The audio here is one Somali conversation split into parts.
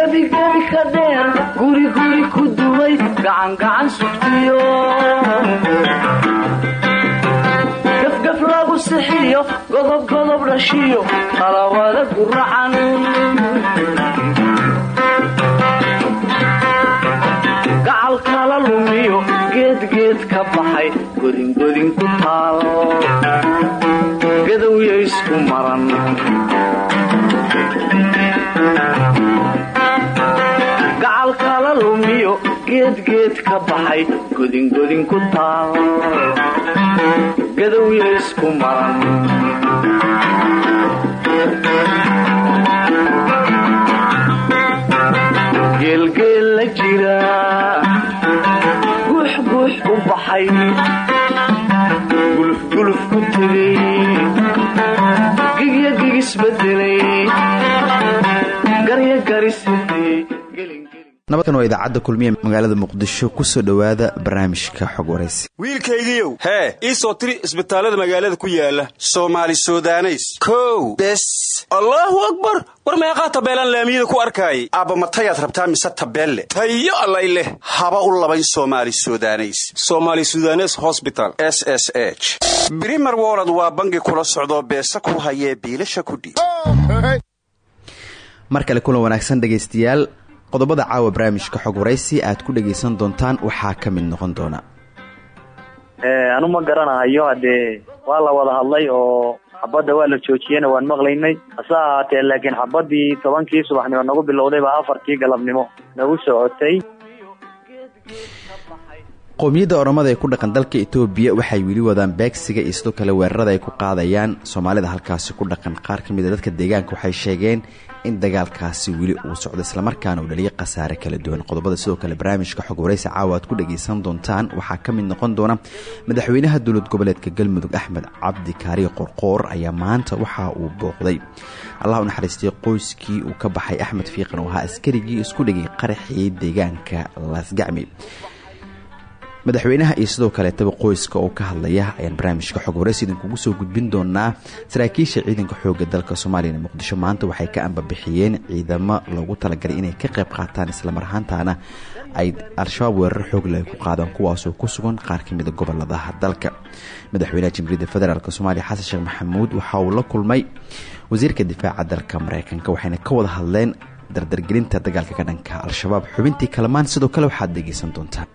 gebigebi ka dheer guriguri ku duway gacangacan sugtiyo. Gafgaf lagu sixiyo godobgodob dhashiyo talawada guracan geedgeed ka baxay godingodin ku taal. Gadowya isku maran. Geelgeel la jira guux guux u baxay nabadkan waa idaacadda kulmiye magaalada muqdisho ku soo dhowaada barnaamijka xog waraysi wiilkaygiiow hee ii soo tiri isbitaallada magaalada ku yaalla soomaali sudaneys. Kow bes. Allaahu akbar! War meeqaa tabeelaan laamiyada ku arkaayay aabba matayaad rabtaa mise tabeelle? Tayo allay leh. Haba u labayn soomaali sudaneys. Somaali sudanes hosbital s s h. Brimer wolod waa bangi kula socdoo beesa ku hayee biilasha kudhiib mar kale kulan wanaagsan dhegaystayaal qodobada caawa barnaamijka xog waraysi aad ku dhagaysan doontaan waxaa ka mid noqon doona. Anu ma garanahayo haddee waa la wada hadlay oo xabadda waa la joojiyena waan maqlaynay. Hase ahaatee laakiin xabaddii tobankii subaxnimo nagu bilowday baa afartii galabnimo nagu socotay qowmiyadda oromada ee ku dhaqan dalka etoobiya waxay weli wadaan beegsiga iyo sidoo kale weerarada ay ku qaadayaan. Soomaalida halkaasi ku dhaqan qaar ka mid a dadka deegaanka waxay sheegeen in dagaalkaasi weli uu socdo islamarkaana uu dhaliyay khasaare kala duwan. Qodobada sidoo kale barnaamijka xog waraysi caawa aad ku dhagaysan doontaan waxaa ka mid noqon doona madaxweynaha dowlad goboleedka galmudug axmed cabdi kaariye qorqoor ayaa maanta waxa uu booqday. Allah u naxariistay qoyskii uu ka baxay axmed fiiqan oo ahaa askarigii isku dhigay qaraxii deegaanka laasgacmi madaxweynaha iyo sidoo kaleetaba qoyska oo ka hadlaya ayaan barnaamijka xog waraysi idinkugu soo gudbin doonaa saraakiisha ciidanka xooga dalka soomaaliya muqdisho. Maanta waxay ka ambabixiyeen ciidamo loogu talagalay inay ka qayb qaataan islamar ahaantaana ay al-shabaab weerar xoogle ay ku qaadaan kuwaasoo ku sugan qaar ka mida goboladaha dalka. Madaxweynaha jamhuuriyadda federaalk soomaaliya xasan sheekh maxamuud waxa uu la kulmay wasiirka difaaca dalka mareykanka waxayna ka wada hadleen dardargelinta dagaalka ka dhanka al-shabaab. Xubintii kalamaan sidoo kale waxaad dhegaysan doontaan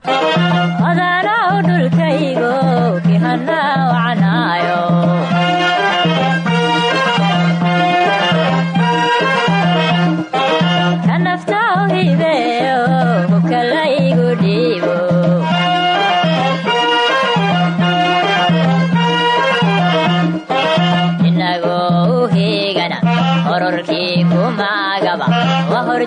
hororkii kumagaba wa hor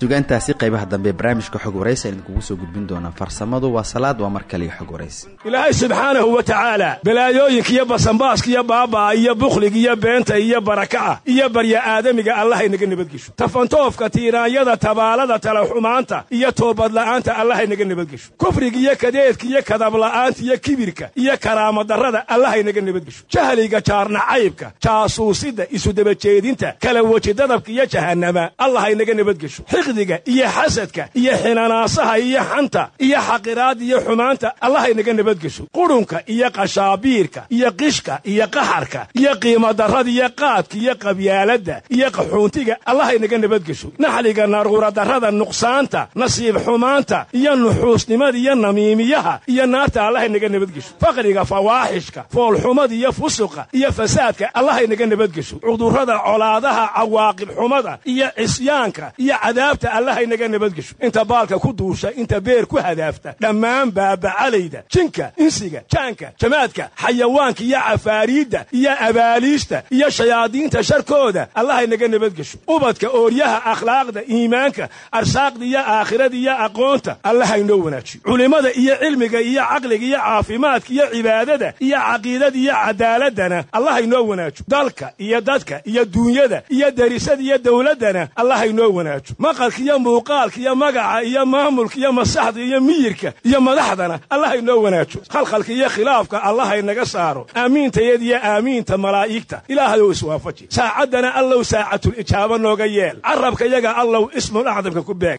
sugaantaasi qaybaha dambe barnaamijka xog waraysi aan idinkugu soo gudbin doonaa farsamadu waa salaad waa mar xog waraysi ilaahay subxaanahu wa tacaala balaayooyinka iyo basanbaaska iyo baabaa iyo bukhliga iyo beenta iyo baraka'a iyo barya aadamiga allahaynaga nabadgesho tafantoofka tiiraanyada tabaalada talaxumaanta iyo toobadla'aanta allahaynaga nabadgesho kufriga iyo kadeedka iyo kadabla'aanta iyo kibirka iyo karaamadarrada allahaynaga nabadgesho jahliga jaarnacaybka jaasuusidda isudabajeedinta kala wejidadabka iyo jahannama allahaynaga nabadgesho xiqdiga iyo xasadka iyo xinanaasaha iyo xanta iyo xaqiraadda iyo xumaanta allahaynaga nabadgesho qurunka iyo qashaabiirka iyo qishka iyo qaxarka iyo qiimadarrada iyo qaadka iyo qabyaaladda iyo qaxuuntiga allahaynaga nabadgesho naxliga naruuradarrada nuqsaanta nasiib xumaanta iyo nuxuusnimada iyo namiimiyaha iyo naarta allahaynaga nabadgesho faqriga fawaaxishka foolxumada iyo fusuqa iyo fasaadka allahaynaga nabadgesho cudurrada colaadaha cawaaqib xumada iyo cisyaanka iyo cadaabta allahaynaga nabadgesho. Inta baalka ku duusha inta beer ku hadaafta dhammaan baabacalayda jinka insiga jaanka jamaadka xayawaanka iyo cafaariidda iyo abaaliista iyo shayaadiinta sharkooda allahaynaga nabadgesho. Ubadka ooryaha akhlaaqda iimaanka arsaaqda iyo aakhirada iyo aqoonta allahaynoo wanaajiyo. Culimmada iyo cilmiga iyo caqliga iyo caafimaadka iyo cibaadada iyo caqiidada iyo cadaaladana allahaynoo wanaajo dalka iyo dadka iyo duunyada iyo derisada iyo dowladdana allahaynoo wanaajo maqalka iyo muuqaalka iyo magaca iyo maamulka iyo masaxda iyo miyirka iyo madaxdana allahay noo wanaajo. Khalkhalka iyo khilaafka allahay naga saaro. Aamiintayad iyo aamiinta malaa'igta. Ilaahayow iswaafaji. Saacaddana allow saacatul ijaaba nooga yeel. Carabka yaga allow ismul acdamka ku beeg.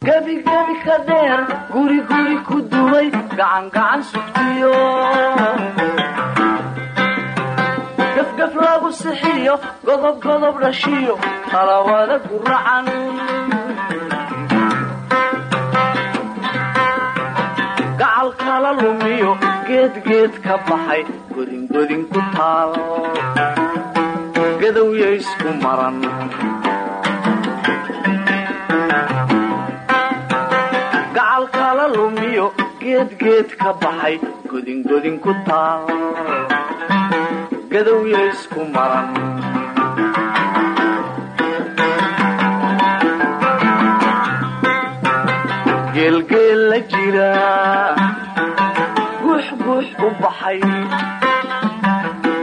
Godob godob dhashiyo talawada guracan kala lumiyo geedgeed ka baxay godingodin ku taal. Gadowya isku maran. Gacal kala ka baxay godingodin ku taal. Gadowya isku maran. Geelgeel la jira guux u baxay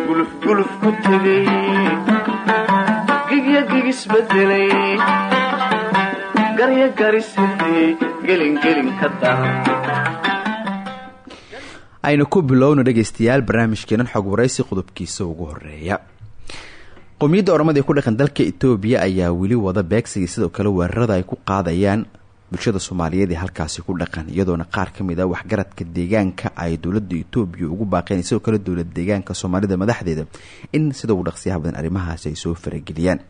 gulufguluf ku tegay gigya gigisbedelay garya garisirtiyey gelingelin ka daran aynu ku bilowno dhegaystayaal barnaamijkeenan xog waraysi qodobkiisa ugu horreeya qowmiyadda oromada ee ku dhaqan dalka etoobiya ayaa weli wada beegsiga sidoo kale weerarada ay ku qaadayaan bulshada soomaaliyeed ee halkaasi ku dhaqan iyadoona qaar ka mid ah waxgaradka deegaanka ay dowladda etoobiya ugu baaqeen sidoo kale dowlad deegaanka soomaalida madaxdeeda in sida ugu dhaqsiyaha badan arrimahaasi ay soo farageliyaan.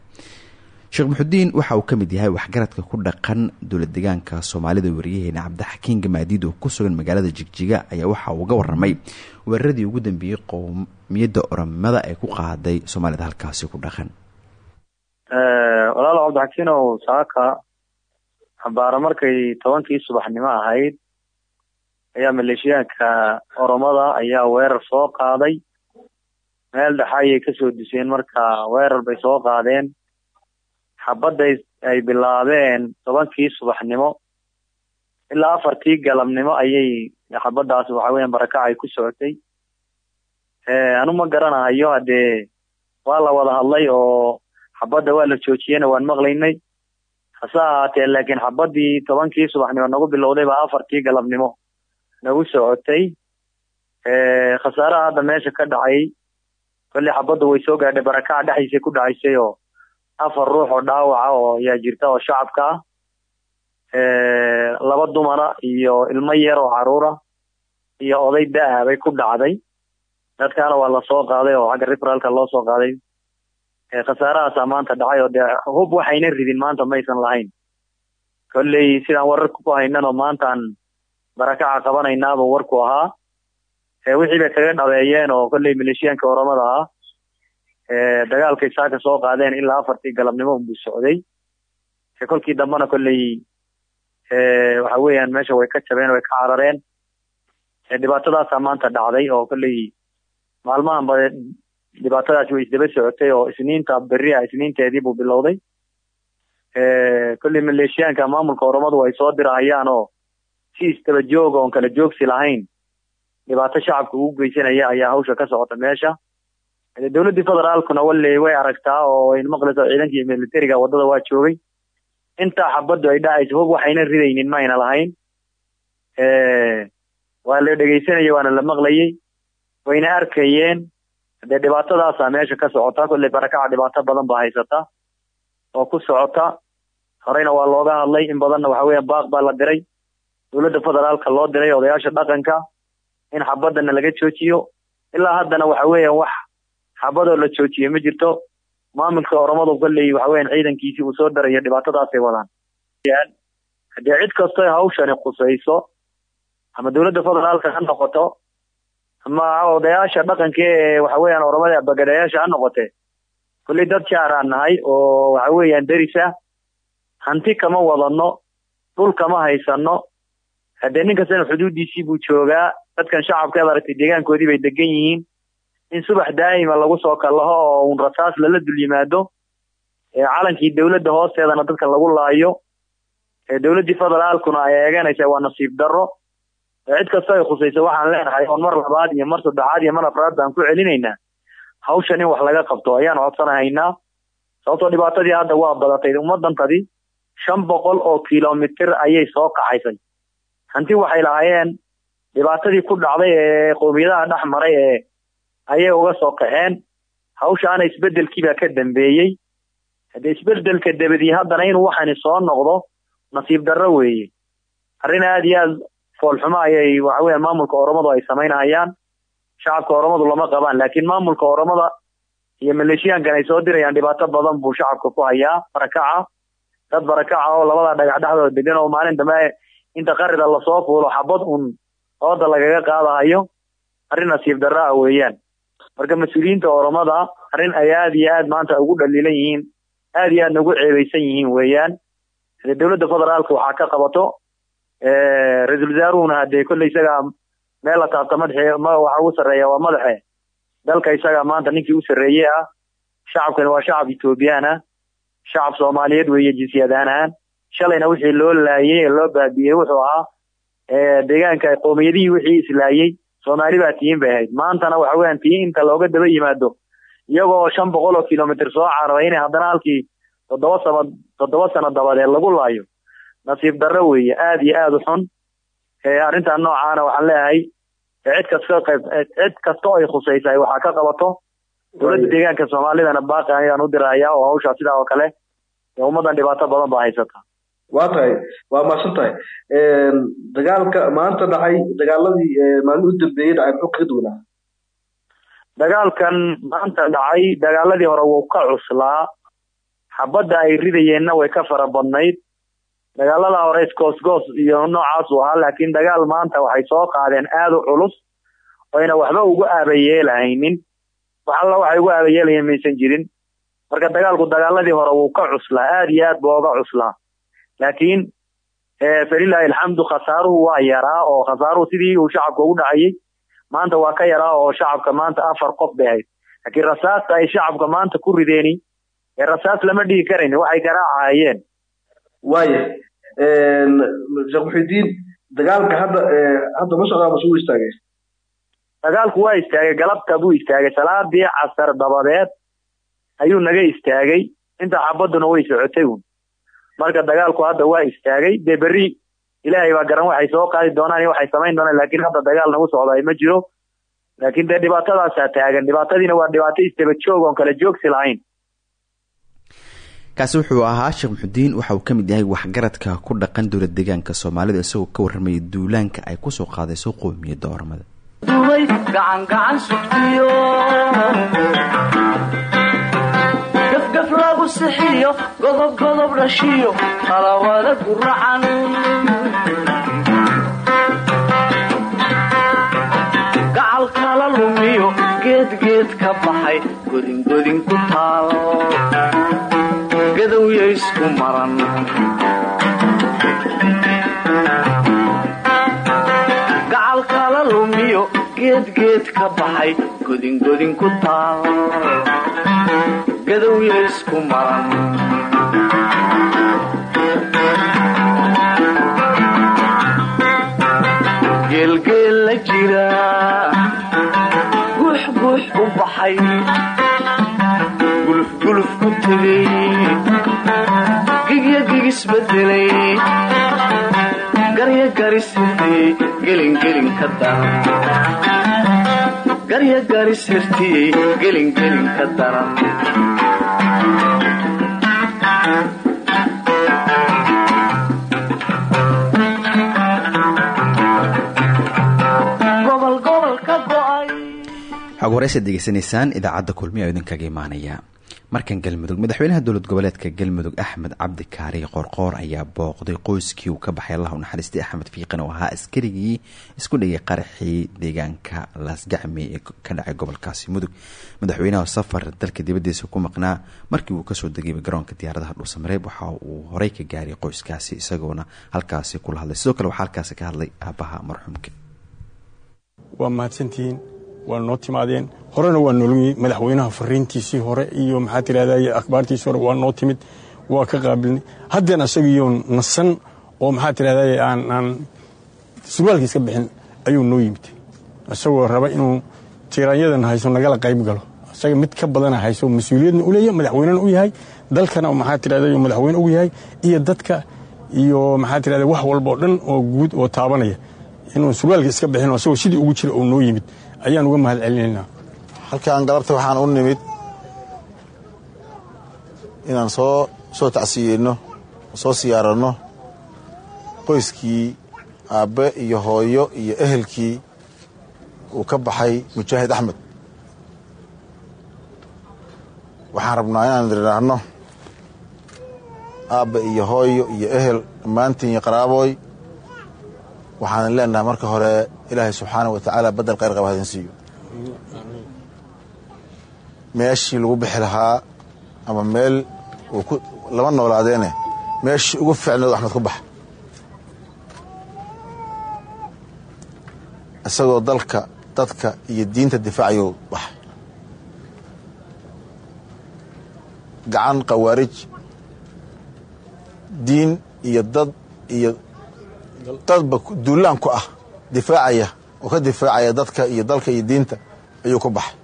Sheekh muxudiin waxa uu ka mid yahay waxgaradka ku dhaqan dowlad deegaanka soomaalida wariyaheena cabdixakiin gamaadiid oo ku sugan magaalada jigjiga ayaa waxa uu uga waramay weeraradii ugu dambeeyey qowmiyadda oromada ee ku qaaday soomaalida halkaasi ku dhaqan. Walaal cabdixakiinow saaka xambaaro markay tobankii subaxnimo ahayd ayaa maleeshiyaanka oromada ayaa weerar soo qaaday. Meel dhexa ayay ka soo duseen marka weerar bay soo qaadeen. Xabadday ay bilaabeen tobankii subaxnimo. Ilaa afartii galabnimo ayay xabaddaas waxa weeyaan barakac ay ku socotay. Anu ma garanahayo haddee waa la wada hadlay oo xabadda waa la joojiyena waan maqlaynay hase ahaatee laakiin xabaddii tobankii subaxnimo nagu bilowday baa afartii galabnimo nagu socotay. Khasaaraha hadda meesha ka dhacay kolley xabaddu way soo gaadhay barakaca dhexdiisay ku dhacaysay oo afar ruux oo dhaawaca oo ayaa jirta oo shacabka ah laba dumara iyo ilmo yar oo caruura iyo oday da'a bay ku dhacday. Dadkaana waa la soo qaaday oo xagga riferalka loo soo qaaday khasaarahaasaa maanta dhacay oo dee hub waxayna ridin maanta maysan lahayn. Kolley sidaan wararka ku haynan oo maantaan barakaca qabanaynaaba warku ahaa. Wixii bay kaga dhabeeyeen oo kolley maleeshiyaanka oromada ah dagaalkay saaka soo qaadeen ilaa afartii galabnimo unbuu socday. Kolkii dambena kolley waxa weeyaan meesha way ka jabeen way ka carareen. Dhibaatadaasaa maanta dhacday oo kolley maalmahan dhibaatadaasi way isdaba socotay oo isniinta berri ah isniinteedii buu bilowday kolley maleeshiyaanka maamulka oromadu ay soo dirahayaan oo si isdaba joog oon kala joogsi lahayn dhibaato shacabka ugu geysanaya ayaa hawsha ka socota meesha dowladdii federaalkuna wale way aragtaa oo wayna maqlaysaa ciidankii militariga waddada waa joogay intaa xabaddu ay dhacayso hub waxayna ridaynin mayna lahayn waa la dhegeysanayay waana la maqlayay wayna arkayeen dee dhibaatadaasaa meesha ka socota kolley barakaca dhibaato badan baa haysata oo ku socota horeyna waa looga hadlay in badanna waxa weeyaan baaq baa la diray dowladda federaalka loo diray odayaasha dhaqanka in xabadana laga joojiyo ilaa haddana waxa weeyaan wax xabadoo la joojiyo ma jirto maamulka oromadu kolley waxa weeyaan ciidankiisii uu soo darayo dhibaatadaasay wadaan haddee cid kastoy hawshani khusayso ama dowladda federaalka ha noqoto ama odayaasha dhaqanka ee waxa weeyaan oromada bagadayaasha ha noqote kolley dad jaaraan nahay oo waxa weeyaan derisa hanti kama wadano dhul kama haysano haddee nin kastana xuduudiisii buu joogaa dadkan shacabka ad aragtay deegaankoodii bay degan yihiin. In subax daa'ima lagu soo kallaho oo un rasaas lala dul yimaado calankii dowladda hoosteedana dadka lagu laayo dowladdii federaalkuna ay eeganaysa waa nasiib darro cid kasta ay khusayso waxaan leenahay oon mar labaad iyo mar saddexaad iyo mar afraad baan ku celinaynaa hawshan in wax laga qabto ayaan codsanahaynaa. Sababtoo dhibaatadii hadda waa badatay ummadantadi shan boqol oo kilomitir ayay soo kaxaysay. Hanti waxay lahaayeen dhibaatadii ku dhacday ee qowmiyadaha dhex maray ee ayay uga soo kaxeen. Hawshaana isbedelkiibaa ka dambeeyey haddee isbeddelka dabadii haddana inuu waxani soo noqdo nasiib darro weeye. Arrin aada iyo aada foolxumo ayay waxaweya maamulka oromadu ay samaynahayaan shacabka oromadu lama qabaan laakiin maamulka oromada iyo maleeshiyaankan ay soo dirayaan dhibaato badan buu shacabka ku hayaa. Barakaca dad barakaca oo labada dhagax dhexdooda degan oo maalin dambe inta qarida la soo fuulo xabad un ooda lagaga qaadahayo arrin nasiib darro ah weeyaan. Marka mas'uuliyiinta oromada arrin ay iyo aad maanta ugu dhaliilan yihiin aada iyo aadna ugu ceebeysan yihiin weeyaan. Hadee dowladda federaalka waxaa ka qabato ra'iisul wasaaruhuna hadee kolley isagaa meel la taabta madaxe waxa ugu sarreeya waa madaxe dalka isagaa maanta ninkii u sarreeye ah shacabkani waa shacab ethoobiyan shacab soomaaliyeed weeye jinsiyadaan ahaan shalayna wixii loo laayey loo baabi'iyey wuxuu ahaa deegaanka qoomiyadihii wixii islaayey soomaali baa tiyin bay maantana waxa weeyaan tiyin inta looga daba yimaado iyagoo shan boqol oo kilomitr soo cararay inay haddana halkii toddoba sano toddoba sano dabadeed lagu laayo nasiib darro weeye. Aada iyo aada u xun. Arrintan noocaana waxaan leeyahay cid kasta qayb cid kasta oo ay khusaysahay waxaa ka qabato. Dowladda deegaanka soomaalidana baaqi ayaan u diraya oo hawshaa sidaa oo kale ummaddan dhibaato badan baa haysata. Waa tahay waa maasan tahay. Dagaalka maanta dhacay dagaaladii maalin u dambeeyey dhacay muxuu kaga duwanaa dagaalkan maanta dhacay dagaaladii hore wuu ka cuslaa. Xabadda ay ridayeenna way ka fara badnayd dagaalada hore iskoosgoos iyo noocaas u ahaa laakiin dagaal maanta waxay soo qaadeen aada u culus oyna waxba ugu aabayeelahaynin wax alla waxay ugu aabayeelayeen maysan jirin. Marka dagaalku dagaaladii hore wuu ka cuslaa aada iyo aad buu oga cuslaa. Laakiin falilahi alxamdu khasaaruhu waa yaraa oo khasaaruhu sidii uu shacabka ugu dhacayay maanta waa ka yaraa oo shacabka maanta afar qof bay ahayd. Laakiin rasaasta ay shacabka maanta ku rideeni ee rasaas lama dhigi karayn waxay garaacahayeen waaya sheekh muxidiin dagaalka hadda hadda ma socdaa mase istaagay? Dagaalku waa istaagay galabta buu istaagay salaadii casar dabadeed ayuu naga istaagay. Inta xabadduna way socotay un marka dagaalku hadda waa istaagay dee berri ilaahay baa garan waxay soo qaadi doonaan iyo waxay samayn doonaan laakiin hadda dagaal nagu socday ma jiro. Laakiin dee dhibaatadaasaa taagan dhibaatadiina waa dhibaato istaba joog oon kala joogsi lahayn kaasi wuxuu ahaa sheekh muxudiin waxa uu ka mid yahay waxgaradka ku dhaqan dowlad deegaanka soomaalida isagoo ka warramayay duulaanka ay ku soo qaadayso qoomiyadda ormada duway gacangacan sugtiyo. Gafgaf lagu sixiyo godob godob dhashiyo qalawada guracan gacal kala lumiyo geedgeed ka baxay godingodin ku taal gadowya isku maran. Gacal kala lumiyo geedgeed ka baxay godingodin ku taal. Gadowya isku maran. Geelgeel la jira guux guux u baxay. Gulufguluf ku tegay gigya gigisbedelay garya garisirtiyey gelingelin ka daran garya garisirtiyey gelingelin ka daran xog horeysaad degeysanaysaan idaacadda kulmiya oo idinkaga imaanaya markan galmudug madaxweynaha dowlad goboleedka galmudug axmed cabdi kaari qoorqoor ayaa booqday qoyskii uu ka baxay allah u naxariistay. Axmed fiiqan oo ahaa askarigii isku dhigay qaraxii deegaanka laasgacmi ee ka dhacay gobolkaasi mudug. Madaxweynaha safar dalka dibadiisa ku maqnaa markii uu ka soo degayba garoonka diyaaradaha dhuusamareeb waxa uu horey ka gaaray qoyskaasi isagoona halkaasi kula hadlay. Sidoo kale waxaa halkaasi ka hadlay aabaha marxuumka. Waa mahadsantihiin waa noo timaadeen horena waa noloyi madaxweynaha fariintiisii hore iyo maxaa tirahday akhbaartiisii hore waa noo timid waa ka qaabilnay. Haddana isagiyo nasan oo maxaa tirahday aan aan surwaalkiis ka bixin ayuu noo yimid. Isagoo raba inuu tiiraanyadan hayso nagala qayb galo. Isaga mid ka badana hayso mas'uuliyadna u leeyahay madaxweynena u yahay dalkana maxaa tirahda madaxweyne u yahay iyo dadka iyo maxaa tirahda wax walba oo dhan oo guud oo taabanaya. Inuu surwaalka iska bixino asagoo sidii ugu jira oo noo yimid ayaan uga mahad halkaan galabta waxaan u nimid inaan soo soo tacsiyeyno soo siyaaranno qoyskii aabbe iyo hooyo iyo ehelkii uu ka baxay mujaahid axmed. Waxaan rabnaa inaan idhaahno aabbe iyo hooyo iyo ehel dhammaantiin iyo qaraabooy. Waxaan leenahay marka hore ilaahay subxaana wa tacaala baddel khayr qaba hadin siiyo. Meeshii lagu bixi lahaa ama meel uu ku lama noolaadeene meeshii ugu fiicneed axmed ku baxa isagoo dalka dadka iyo diinta difaacayo baxa gacan khawaarij diin iyo dad iyo dadba duulaan ku ah difaacaya oo ka difaacaya dadka iyo dalka iyo diinta ayuu ku baxay.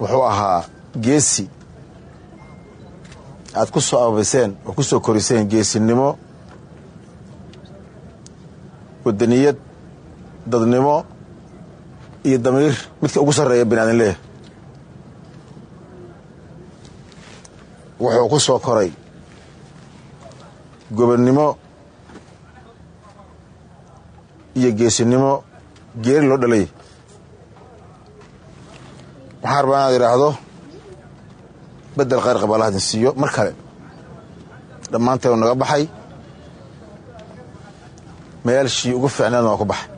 Wuxuu ahaa geesi. Aad ku soo ababiseen oo ku soo koriseen geesinimo wadaniyad dadnimo iyo damiir. Midka ugu sarreeya bini aadin wuxuu ku soo koray gobonnimo iyo geesinimo geeri loo dhalay. Waxaan rabaa inaad idhaahdo beddel khayr qaba alla hadin siiyo. Mar kale dhammaanteenu naga baxay. Meelshii ugu fiicneedna waa ku baxay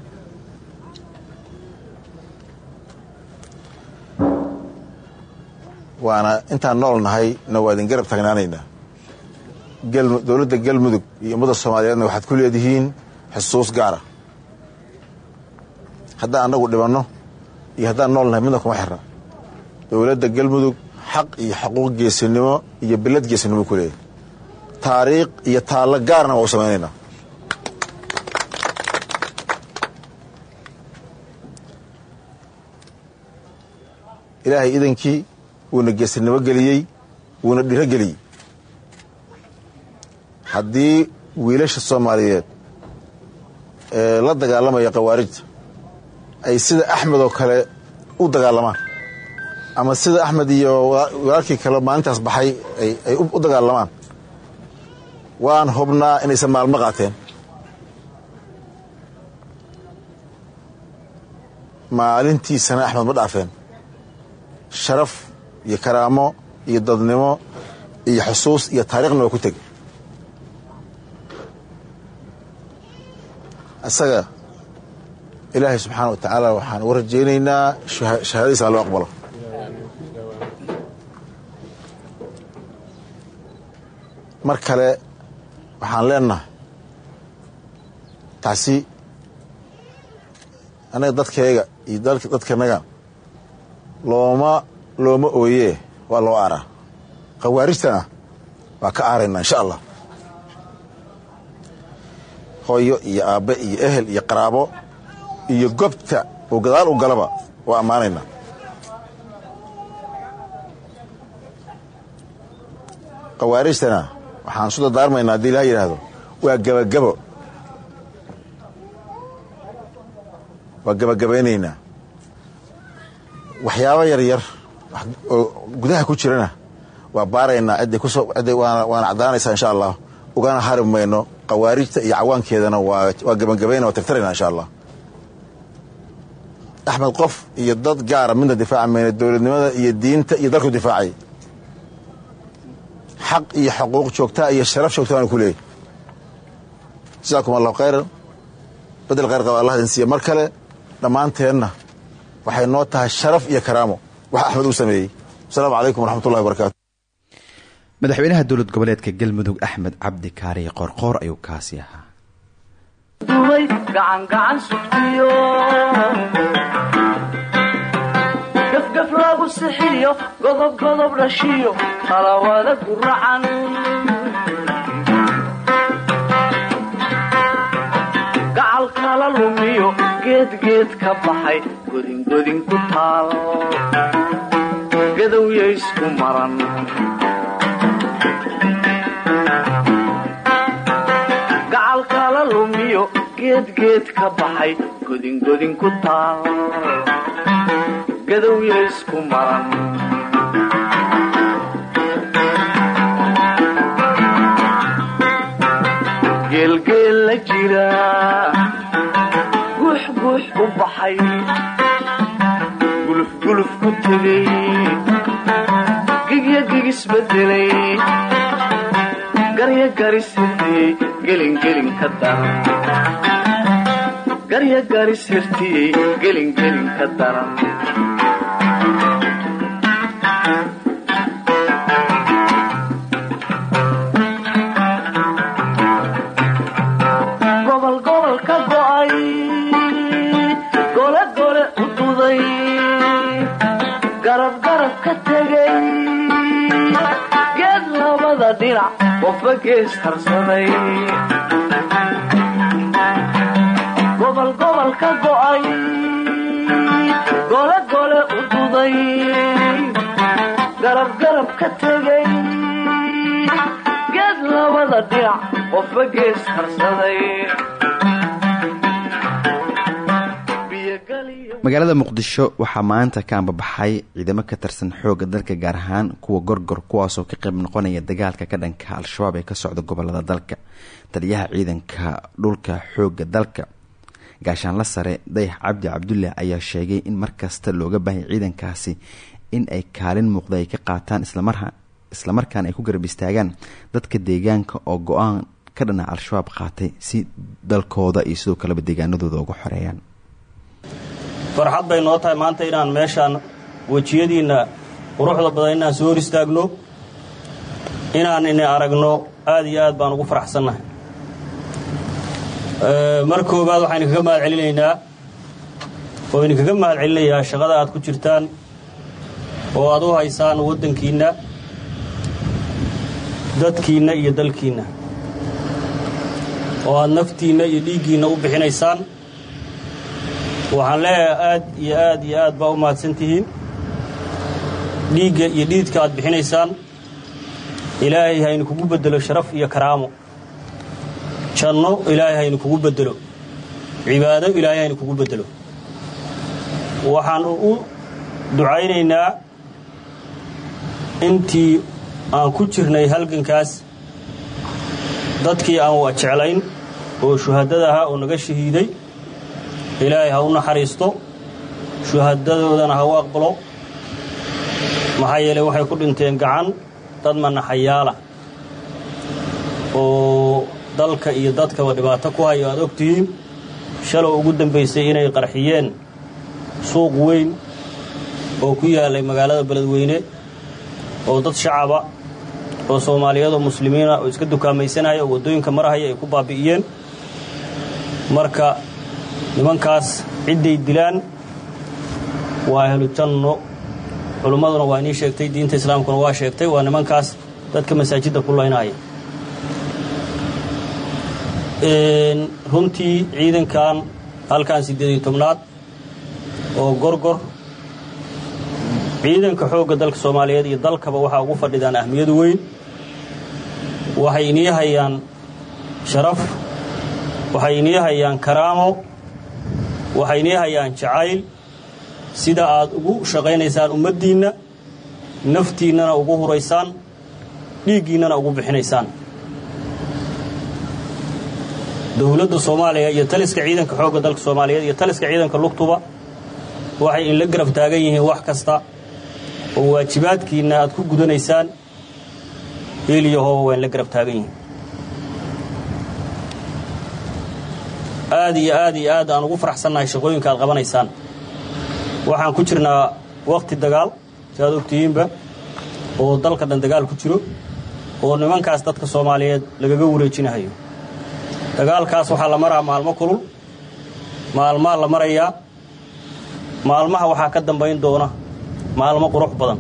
waana intaan nool nahay na waa idin garab taagnaanaynaa dowladda galmudug iyo ummadda soomaaliyeedna waxaad ku leedihiin xusuus gaara haddaan annagu dhibanno iyo haddaan nool nahay midna kuma xirna. Dowladda galmudug xaq iyo xaquuq geesinimo iyo billad geesinimo ku leeyahay. Taariikh iyo taallo gaarna waa u samaynaynaa ilaahay idankii wuuna geesinimo geliyey wuuna dhiro geliyey. Haddii wiilasha soomaaliyeed ee la dagaalamaya khawaarijta ay sida axmed oo kale u dagaalamaan. Ama sida axmed iyo walaalkii kale maalintaas baxay ay u dagaalamaan. Waan hubnaa inaysan maalmo qaateen. Maalintiisana axmed ma dhaafeen. Sharaf iyo karaamo iyo dadnimo iyo xusuus iyo taariikhna waa ku tegey isaga ilaahay subxaana wa tacaala waxaan uga rajaynaynaa shahaadadiisa loo aqbalo. Mar kale waxaan leenahay taasi annaga dadkayga iyo dadkanaga looma looma ooyee waa loo aaraa. Khawaarijtana waa ka aaraynaa insha allah. Hooyo iyo aabbe iyo ehel iyo qaraabo iyo gobta oo gadaal u galaba waa ammaanaynaa khawaarijtana waxaan isu dardaarmaynaa haddii ilaha yidhaahdo waa gebagabo waa gebagabaynaynaa waxyaabo yar yar oo gudaha ku jirana waa baaraynaa waana caddaanaysaa insha allah ugana hari mayno khawaarijta iyo cawaankeedana waa gebagabayna waa tirtiraynaa insha allah axmed qof iyo dad gaara midna difaaci mayno dowladnimada iyo diinta iyo dalku difaacay. Xaq iyo xuquuq joogtaa iyo sharaf joogta waanu ku leeyahy jazaakum allahu khayran. Bedel khayr qaba allah idin siiya mar kale dhammaanteenna waxay noo tahay sharaf iyo karaamo. Waxa axmed uu sameeyey. Asalaamu calaykum waraxmatullahi wabarakatu madaxweynaha dowlad goboleedka galmudug axmed cabdi kaariye qoorqoor ayuu kaasi ahaa gafgaf lagu sixiyo godob godob dhashiyo talawada guracan gacal kala lumiyo geedgeed ka baxay godingodin ku taal. Gadowya isku maran. Gacal kala lumiyo geedgeed ka baxay godingodin ku taal gadowya isku maran geelgeel la jira guux guux u baxay gulufguluf ku tegay gigya gigisbedelay garya garisirtiyey gelingelin ka daran. Garya garisirtiyey gelingelin ka daran qofba gees harsaday gobol gobol ka go'ay gole gole u duday garab garab ka tegay geed labada dhinac qofba gees magaalada muqdisho waxaa maanta ka ambabaxay ciidamo ka tirsan xoogga dalka gaar ahaan kuwa gorgor kuwaasoo ka qayb noqonaya dagaalka ka dhanka al-shabaab ee ka socda gobollada dalka taliyaha ciidanka dhulka xoogga dalka. Gaashaanla sare dayax cabdi cabdulle ayaa sheegay in markasta looga baahaya ciidankaasi in ay kaalin muuqda ay ka qaataan islamarkaana ay ku garab istaagaan dadka deegaanka oo go'aan ka dhana al-shabaab qaatay si dalkooda iyo sidoo kaleba deegaanadooda uga xoreeyaan farxad bay noo tahay. Maanta inaan meeshaan wejiyadiinna quruxda badan inaan soo hor istaagno inaan ini aragno aad iyo aad baan ugu faraxsannahay. Mar koowaad waxaan idinkaga mahad celinaynaa oo idinkaga mahad celinayaa shaqada aad ku jirtaan oo aad u haysaan waddankiinna dadkiinna iyo dalkiinna. Oo aad naftiinna iyo dhiiggiinna u bixinaysaan waxaan leeyahay aad iyo aad iyo aad baa u mahadsan tihiin dhiigga iyo dhiidka aad bixinaysaan ilaahay haynu kugu beddelo sharaf iyo karaamo. Janno ilaahay haynu kugu beddelo. Cibaado ilaahay haynu kugu beddelo. Waxaan u ducaynaynaa intii aan ku jirnay halgankaas. Dadkii aan waa jeclayn oo shuhadada ahaa oo naga shahiiday ilaahay ha u naxariisto shuhadadoodana ha u aqbalo. Maxaa yeelay waxay ku dhinteen gacan dad manaxayaala oo dalka iyo dadkaba dhibaato ku hayo. Aad og tihiin shalow ugu dambaysay inay qarxiyeen suuq weyn oo ku yaalay magaalada beledweyne oo dad shacaba oo soomaaliyadoo muslimiina oo iska dukaamaysanaya oo waddooyinka marahaya ay ku baabi'iyeen. Marka nimankaas cidday dilaan waa ahlu janno. Culummaduna waa inii sheegtay diinta islaamkuna waa sheegtay waa nimankaas dadka masaajidda ku laynaya runtii ciidankan halkan siddeed iyo tobnaad oo gorgor ciidanka xoogga dalka soomaaliyeed iyo dalkaba waxaa ugu fadhidaan ahmiyad weyn. Waxay inii hayaan sharaf waxay inii hayaan karaamo waxay inii hayaan jacayl. Sida aad ugu shaqaynaysaan ummaddiinna naftiinnana ugu huraysaan dhiiggiinnana ugu bixinaysaan. Dowladda soomaaliya iyo taliska ciidanka xoogga dalka soomaaliyeed iyo taliska ciidanka lugtuba waxay inla garab taagan yihiin wax kasta oo waajibaadkiinna aad ku gudanaysaan. Heliyo hooba waa inla garab taagan yihiin aad iyo aad iyo aad aan ugu faraxsannahay shaqooyinka aad qabanaysaan. Waxaan ku jirnaa wakhti dagaal si aad ogtihiinba oo dalka dhan dagaal ku jiro oo nimankaas dadka soomaaliyeed lagaga wareejinahayo. Dagaalkaas waxaa la maraa maalmo kulul maalmaa la marayaa maalmaha waxaa ka dambayn doona maalmo qurux badan.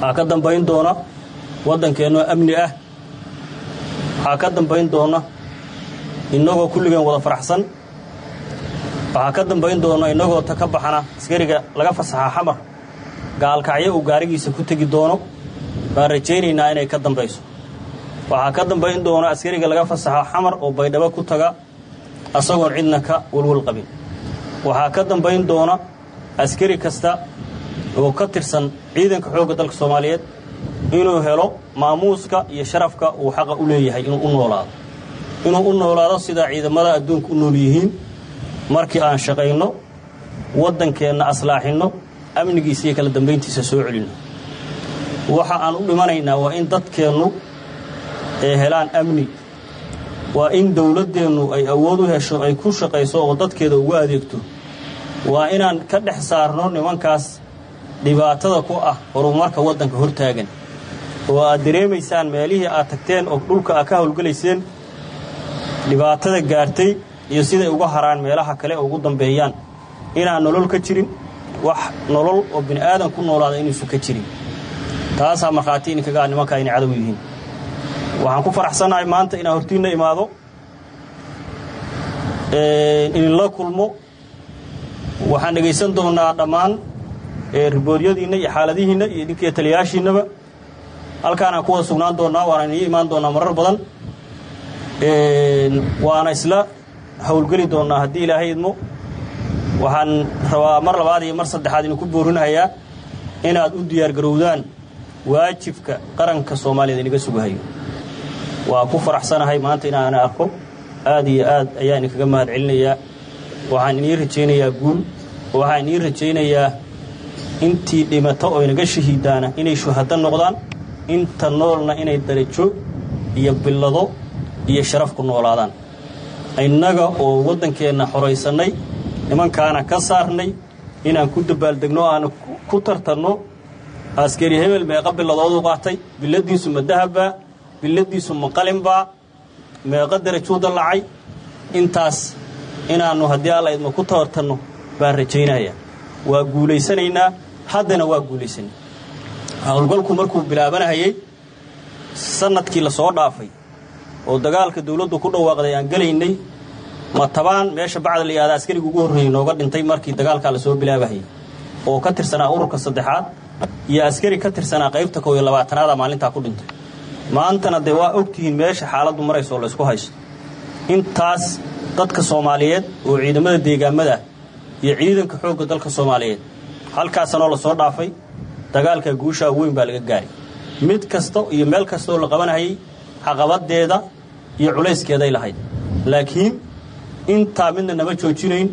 Waxaa ka dambayn doona waddankeennoo amni ah waxaa ka dambayn doona innagoo kulligeen wada faraxsan. Waxaa ka dambayn doono innagoo ta ka baxana askariga laga fasaxaa xamar. Gaalkacyo uu gaarigiisa ku tegi doono. Baan rajaynaynaa inay ka dambayso. Waxaa ka dambayn doona askariga laga fasaxo xamar oo baydhabo ku taga asagoon cidna ka walwal qabin. Waxaa ka dambayn doona askari kasta oo ka tirsan ciidanka xoogga dalka soomaaliyeed inuu helo maamuuska iyo sharafka uu xaqa u leeyahay inuu u noolaado inuu u noolaado sida ciidamada adduunka u nool yihiin markii aan shaqayno waddankeenna aslaaxinno amnigiisa iyo kala dambayntiisa soo celinno waxa aan u dhimanaynaa waa in dadkeennu ay helaan amni. Waa in dawladdeennu ay awood u hesho ay ku shaqayso oo dadkeeda ugu adeegto. Waa inaan ka dhex saarno nimankaas dhibaatada ku ah horumarka waddanka hortaagan. Oo aad dareemaysaan meelihii aad tagteen oo dhulka aad ka howlgelayseen dhibaatada gaartay iyo siday uga haraan meelaha kale ugu dambeeyaan. Inaan nolol ka jirin wax nolol oo bini aadan ku noolaada inuusan ka jirin. Taasaa markhaati idinkagaa nimankaa inay cadow yihiin. Waxaan ku faraxsannahay maanta inaan hortiinna imaado idinla kulmo. Waxaan dhegaysan doonnaa dhammaan riboodyadiinna iyo xaaladihiinna iyo idinkiiyo taliyayaashiinnaba halkaanaan ku wada sugnaan doonnaa waana inii imaan doonnaa marar badan waana isla howlgeli doonnaa haddii ilaahay idmo waxaan rabaa mar labaad iyo mar saddexaad idinku boorinahayaa inaad u diyaargarowdaan waajibka qaranka soomaaliyeed inaga sugahayo. Waa ku faraxsanahay maanta inaana arko. Aad iyo aad ayaan idinkaga mahad celinayaa waxaan inii rajaynayaa guul. Waxaan inii rajaynayaa intii dhimato oo inaga shahiidaana inay shuhado noqdaan. Inta noolna inay darajo iyo billado iyo sharaf ku noolaadaan. Innaga oo waddankeenna xoraysannay nimankaana ka saarnay inaan ku dabaaldegno aana ku tartanno askari hebel meeqa biladoodu qaatay billadiisu ma dahabbaa billadiisu ma qalinbaa meeqa darajuu dallacay. Intaas inaannu haddii alla idma ku tartanno baan rajaynayaa. Waa guulaysanaynaa haddana waa guulaysanay howlgalku markuu bilaabanahayey sannadkii la soo dhaafay oo dagaalka dawladdu ku dhawaaqday aan gelaynay ma tabaan meesha bacda la yihahda askariga ugu horreeyey nooga dhintay markii dagaalkaa la soo bilaabahayay oo ka tirsanaa ururka saddexaad iyo askari ka tirsanaa qaybta kow iyo labaatanaada maalintaa ku dhintay. Maantana dee waa ogtihiin meesha xaaladdu marayso oo laysku haysto. Intaas dadka soomaaliyeed oo ciidamada deegaamada iyo ciidanka xoogga dalka soomaaliyeed halkaasanoo la soo dhaafay dagaalka guushaa weyn baa laga gaaray. Mid kasta iyo meel kasta oo la qabanahayay caqabadeeda iyo culayskeeday lahayd. Laakiin intaa midna nama joojinayn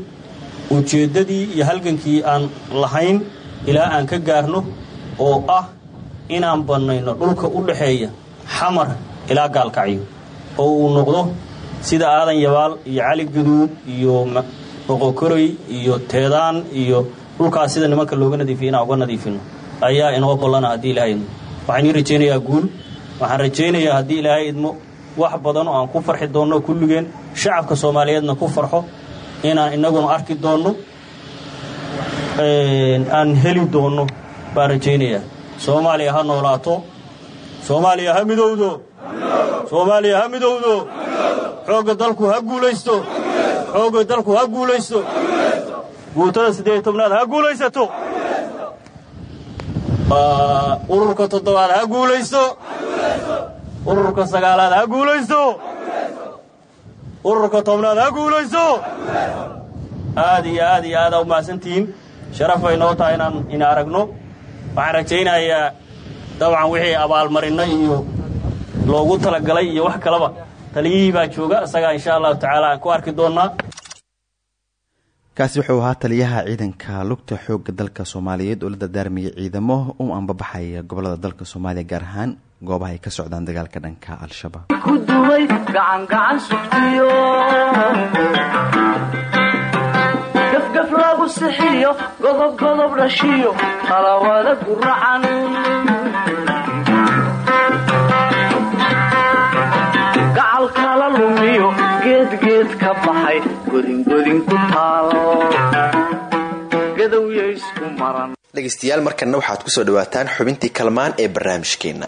ujeeddadii iyo halgankii aan lahayn ilaa aan ka gaarno oo ah inaan bannayno dhulka u dhaxeeya xamar ilaa gaalkacyo oo uu noqdo sida aadan yabaal iyo cali gaduud iyo boqokoroy iyo teedaan iyo dhulkaas sida nimanka looga nadiifiya inaan uga nadiifino ayaa inoo ballana haddii ilaahay. Idmo waxaan ii rajaynayaa guul waxaan rajaynayaa haddii ilaahay idmo wax badan oo aan ku farxi doonno kulligeen shacabka soomaaliyeedna ku farxo inaan innaguna arki doonno aan heli doonno baan rajaynayaa. Soomaaliya ha noolaato. Soomaaliya ha midowdo. Soomaaliya ha midowdo. Xoogga dalku ha guulaysto. Xoogga dalku ha guulaysto. Guutada siddeed tobnaad ha guulaysato ururka toddobaad ha guulaysto ururka sagaalaad ha guulaysto ururka tobnaad ha guulaysto aad iyo aad iyo aadaa u mahadsantihiin sharaf bay noo tahay inaan ina aragno. Waxaan rajaynayaa dabcan wixii abaalmarinno iyo loogu talagalay iyo wax kaleba taliyihii baa jooga isagaa insha allahu tacaala aan ku arki doonnaa kaasi wuxuu ahaa taliyaha ciidanka lugta xoogga dalka soomaaliyeed oo la dardaarmayay ciidamo u anbabaxaya gobollada dalka soomaaliya gaar ahaan goobaha ay ka socdaan dagaalka dhanka al-shabaab. Lagu sixiyo godob godob dhashiyo qalawada guracan gacal kala lumiyo geedgeed ka baxay dhegaystayaal markanna waxaad ku soo dhawaataan xubintii kalmaan ee barnaamijkeenna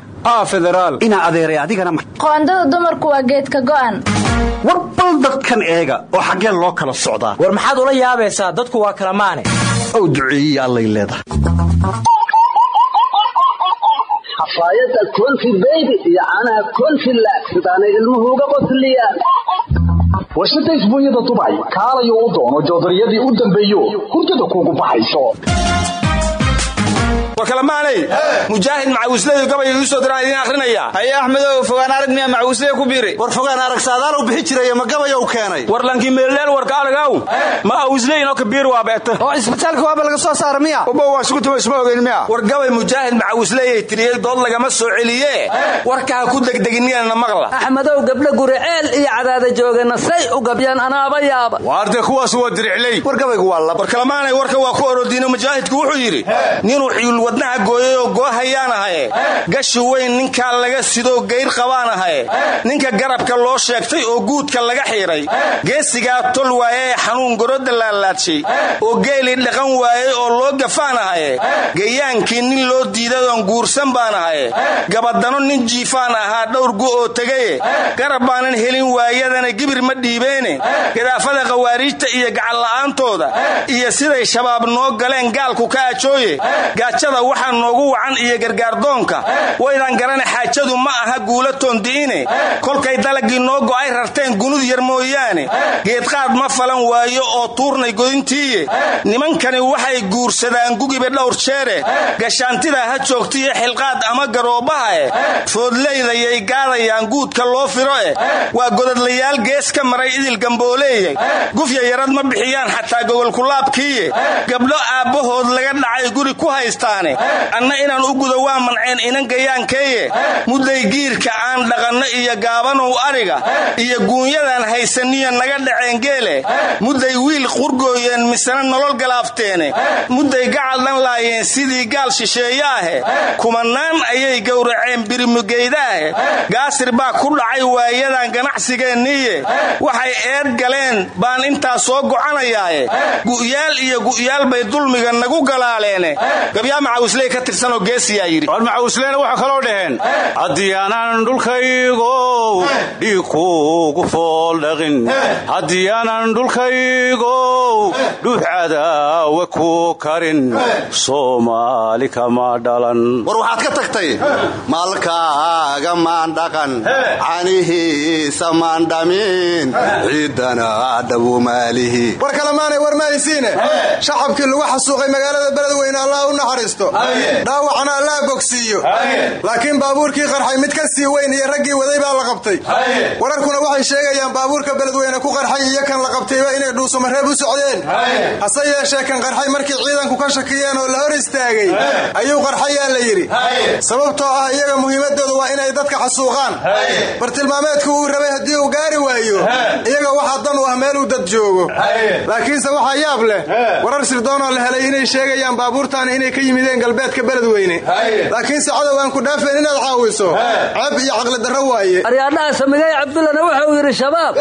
aa federaal. Inaa adeeray adigana ma qoondada dumarku waa geedka go'an. War bal dadkan eega oo xaggeen loo kala socdaa war maxaad ula yaabaysaa? Dadku waa kala maane. Ow duceeyiya allay leedahay. Xafaayadda konfi beybi iyo caanaha konfi laag sidaanay ilmuhu uga qosliyaan warshada isbuunyada dubay kaalayo u doono joodariyadii u dambeeyo hurdada kuugu baxayso war kalamaanay mujaahid macawisley gabay ii soo diraan idiin akhrinaya. Haye axmedow fogaan arag macawisley ku biiri. War fogaan arag saadaalow bixi jiraya ma gabayow keenay? War lankii meeldheel warka aragaw ma awisley inoo kabiir waa beegta oo isbitaalka waaba laga soo saara miya uba waa isku tuma isma ogeyn miya war gabay mujaahid macawisleyay tiriyey dood lagama soo celiye. Warka ha ku degdeginiyana maqla. Axmedow gabdho guriceel iyo cadaada joogana say u gabyaan anaaba yaaba. Waarde kuwaas waa diricley war gabaygu waa lab. War kalamaanay warka waa ku orodiino mujaahidku wuxuu yidhi ninuu xiyul wadnaha gooyay oo goohayaan ahaye gashi weyn ninkaa laga sidoo gayr qabaan ahaye ninka garabka loo sheegtay oo guudka laga xiidhay geesigaa tol waaye ee xanuun gorodda laalaadshay oo geelii dhaqan waayey oo loo gafaan ahaye gayaankii nin loo diidadoon guursan baan ahaye gabadano nin jiifaan ahaa dhowr gu oo tegaye garab baanan helin waayadana gibir ma dhiibeene. Gadaafada khawaariijta iyo gacalla'aantooda iyo siday shabaab noo galeen gaalku ka ajooye gaajada waxaa noogu wacan iyo gargaardoonka waydaan garana xaajadu ma aha guula toondi'ine kolkay dalagii noo go'ay rarteen gunud yar mooyaane. Geedqaad ma falan waayo oo tuurnay godintiiye nimankani waxay guursadaan gugiba dhowr jeere. Gashaantidaa ha joogtiyo xilqaad ama garoobahae foodleydayay gaadayaan guudka loo firo eh. Waa godadlayaal gees ka maray idil gambooleeye gufya yarad ma bixiyaan xataa gogolkulaabkiiye gabdho aabbahood laga dhacay guri ku haystaane anna inaan u gudo waa manceen inan gayaankeeye mudday giirka aan dhaqanno iyo gaabanow ariga iyo guunyadaan haysaniyo naga dhaceen geele. Mudday wiil qurgooyeen misena nolol galaafteene. Mudday gacal dhan laayeen sidii gaal shisheeye ahe kumanaan ayay gowraceen birimugeydahe gaasir baa ku dhacay waayadan ganacsigeenniiye waxay eed galeen baan intaa soo gocanayaaye gu'yaal iyo gu'yaal bay dulmiga nagu galaaleene macawisley ka tirsanoo geesiyaa yidhi. War macawisleyna waxaa kaloo dhaheen. Haddii aanan dhulkaygow dhiig kuugu fooldhaqin haddii aanan dhulkaygow dhuux cadaawe ku karin. Soomaali kama dhalan. War waxaad ka tagtay? Maalkaaga maan dhaqan. Canihiisa maan dhamin. Ciidana dhabu maalihi. War kalemaanay war mahaysiine shacabkii lagu xasuuqay magaalada beledweyne allah u naxariisto dhaawacna allah bogsiiyo laakiin baabuurkii qarxay mid ka sii weyn iyo raggii waday baa la qabtay. Wararkuna waxay sheegayaan baabuurka beledweyne ku qarxay iyo kan la qabtayba inay dhuusamareeb u socdeen. Hase yeeshee kan qarxay markii ciidanku ka shakiyeen oo la hor istaagay ayuu qarxayaa la yidhi. Sababtoo ah iyaga muhiimadoodu waa inay dadka xasuuqaan. Bartilmaameedku uu rabay haddii uu gaari waayo iyaga waxaa dan u ah meeluu dad joogo. Laakiinse waxaa yaab leh warar sirdoonoo la helay inay sheegayaan baabuurtaani inay ka yimideen galbeedka beledweyne laakiinse cadow aan ku dhaafeen inaad caawiso. Ceeb iyo caqlidarro waaye. Aryaadhaha samigay cabdullana wuxuu yidhi shabaab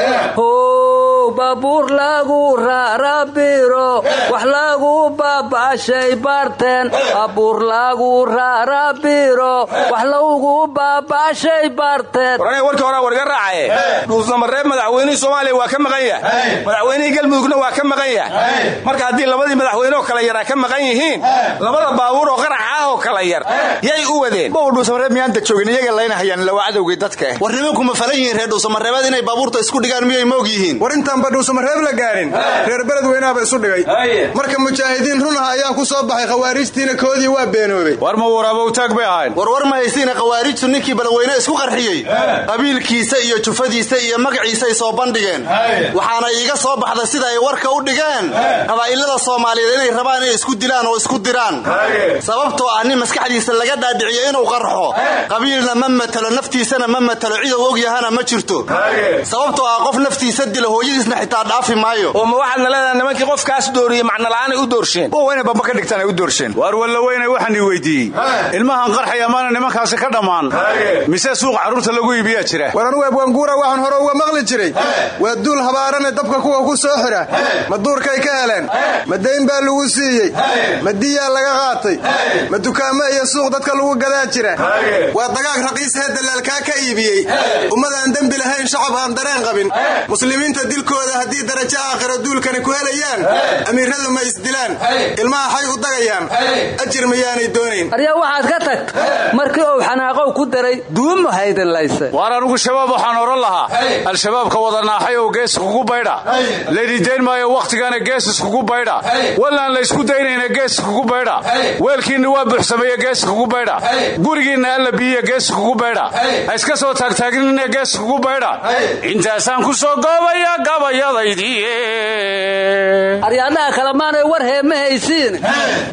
baabuur lagu raarabiro wax lagu baaba'shay barteen baabuur lagu raarabiro wax lagu baaba'shay barteen waraniga warkii horaa warga raacaye. Dhuusnamareeb madaxweynihii soomaaliya waa ka maqan yahay. Madaxweynihii galmudugna waa ka maqan yahay. Marka haddii labadii madaxweyne oo kala yaraa ka maqan yihiin labada baabuur oo qaraxa ah oo kala yar yay u wadeen. Bow dhuusamareeb miyaanta joogin iyaga layna hayaan lawa cadowgii dadka. War nimankuma falan yihiin reer dhuusamareebaad inay baabuurta isku dhigaan miyay moog yihiin intaanba dhuusamareeb la gaarin. Reer beledweynaaba isu dhigay. Marka mujaahidiin runaha ayaan ku soo baxay khawaariijtiina koodii waa beenoobay. War ma waraabowtaag bay ahayn. War war ma haysiina khawaarijtu ninkii beledweyne isku qarxiyey. Qabiilkiisa iyo jufadiisa iyo magaciisay soo bandhigeen. Waxaana iiga soo baxda sida ay warka u dhigeen. Qabaa'ilada soomaaliyeed inay rabaan inay isku dilaan oo isku diraan. Sababtoo ah nin maskaxdiisa laga dhaadhiciyo inuu qarxo. Qabiilna ma matalo naftiisana ma matalo cidou ogyahana ma jirto. Sababtoo ah qof naftiisa dila hooyadiis isna xitaa dhaafi maayo. Oo ma waxaadna leedahay nimankii qofkaas dooriyey macnola'aanay u doorsheen wayna bamba ka dhigtaan ay u doorsheen waar walla weyne waxaan ii weydiiyey. Ilmahan qarxaya maana nimankaasi ka dhammaan. Mise suuq carruurta lagu iibiyaa jira? War anugu abwaanguura waxaan hore uga maqli jiray. Waa duul habaarane dabka kuwa ku soo xidha. Ma duurkay ka heleen? Ma dayn baa lagu siiyey? Ma diyaa laga qaatay? Ma dukaamo iyo suuq dadka lagu gadaa jira? Waa dagaag raqiisahee dalaalkaa ka iibiyey? Ummadaan dembi lahayn shacab aan dareen qabin? Muslimiinta dilkooda haddii darajo aakhiro duulkani ku helayaan amiirradu ma isdilaan ilmaha xay u dagayaan ajir miyaanay doonayn. Aryaa waxaad ka tag. Markii uu xanaaqow ku daray duuma haydinlayse waar anugu shabaab waxaan oran lahaa. Al-shabaabka wada naaxay oo gees iskugu baydha laydidayn maayo wakhtigana gees iskugu baydha wallaan la ysku daynayna gees iskugu baydha weelkiinna waa buuxsameeye gees iskugu baydha gurigiinna alla biyiya gees iskugu baydha ha iska soo taagtaagnina gees iskugu baydha intaasaan ku soo goobaya aryaadhaha kalemaanay war heema haysiin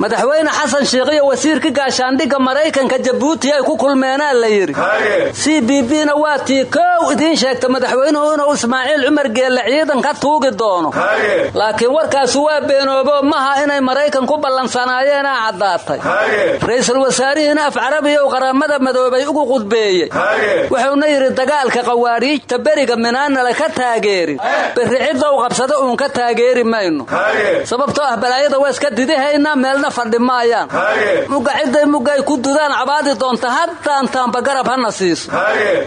madaxweyne xasan sheikh iyo wasiirka gaashaandhigga maraykanka jabuuti ay ku kulmeenaa la yidhi. C b b na waa tii kow idiin sheegta madaxweynuhu inuu ismaaciil cumar geelle ciidan ka tuugi doono. Laakiin warkaasu waa beenoobo maha inay maraykan ku ballansanaayeenaa caddaatay. Ra'iisul wasaarihiina af carabiyow qaramada madoobay ugu qudbeeyey. Wuxuuna yidhi dagaalka qawaariijta beriga minaanala ka taageerin berri ciddow qabsada uun ka taageeri mayno. Sababtoo ah balaayada waa iska didihaynaa meelna fadhi maayaan mugga cidday muggay ku dudaan cabaadi doonta haddaan taambagarab hana siiso.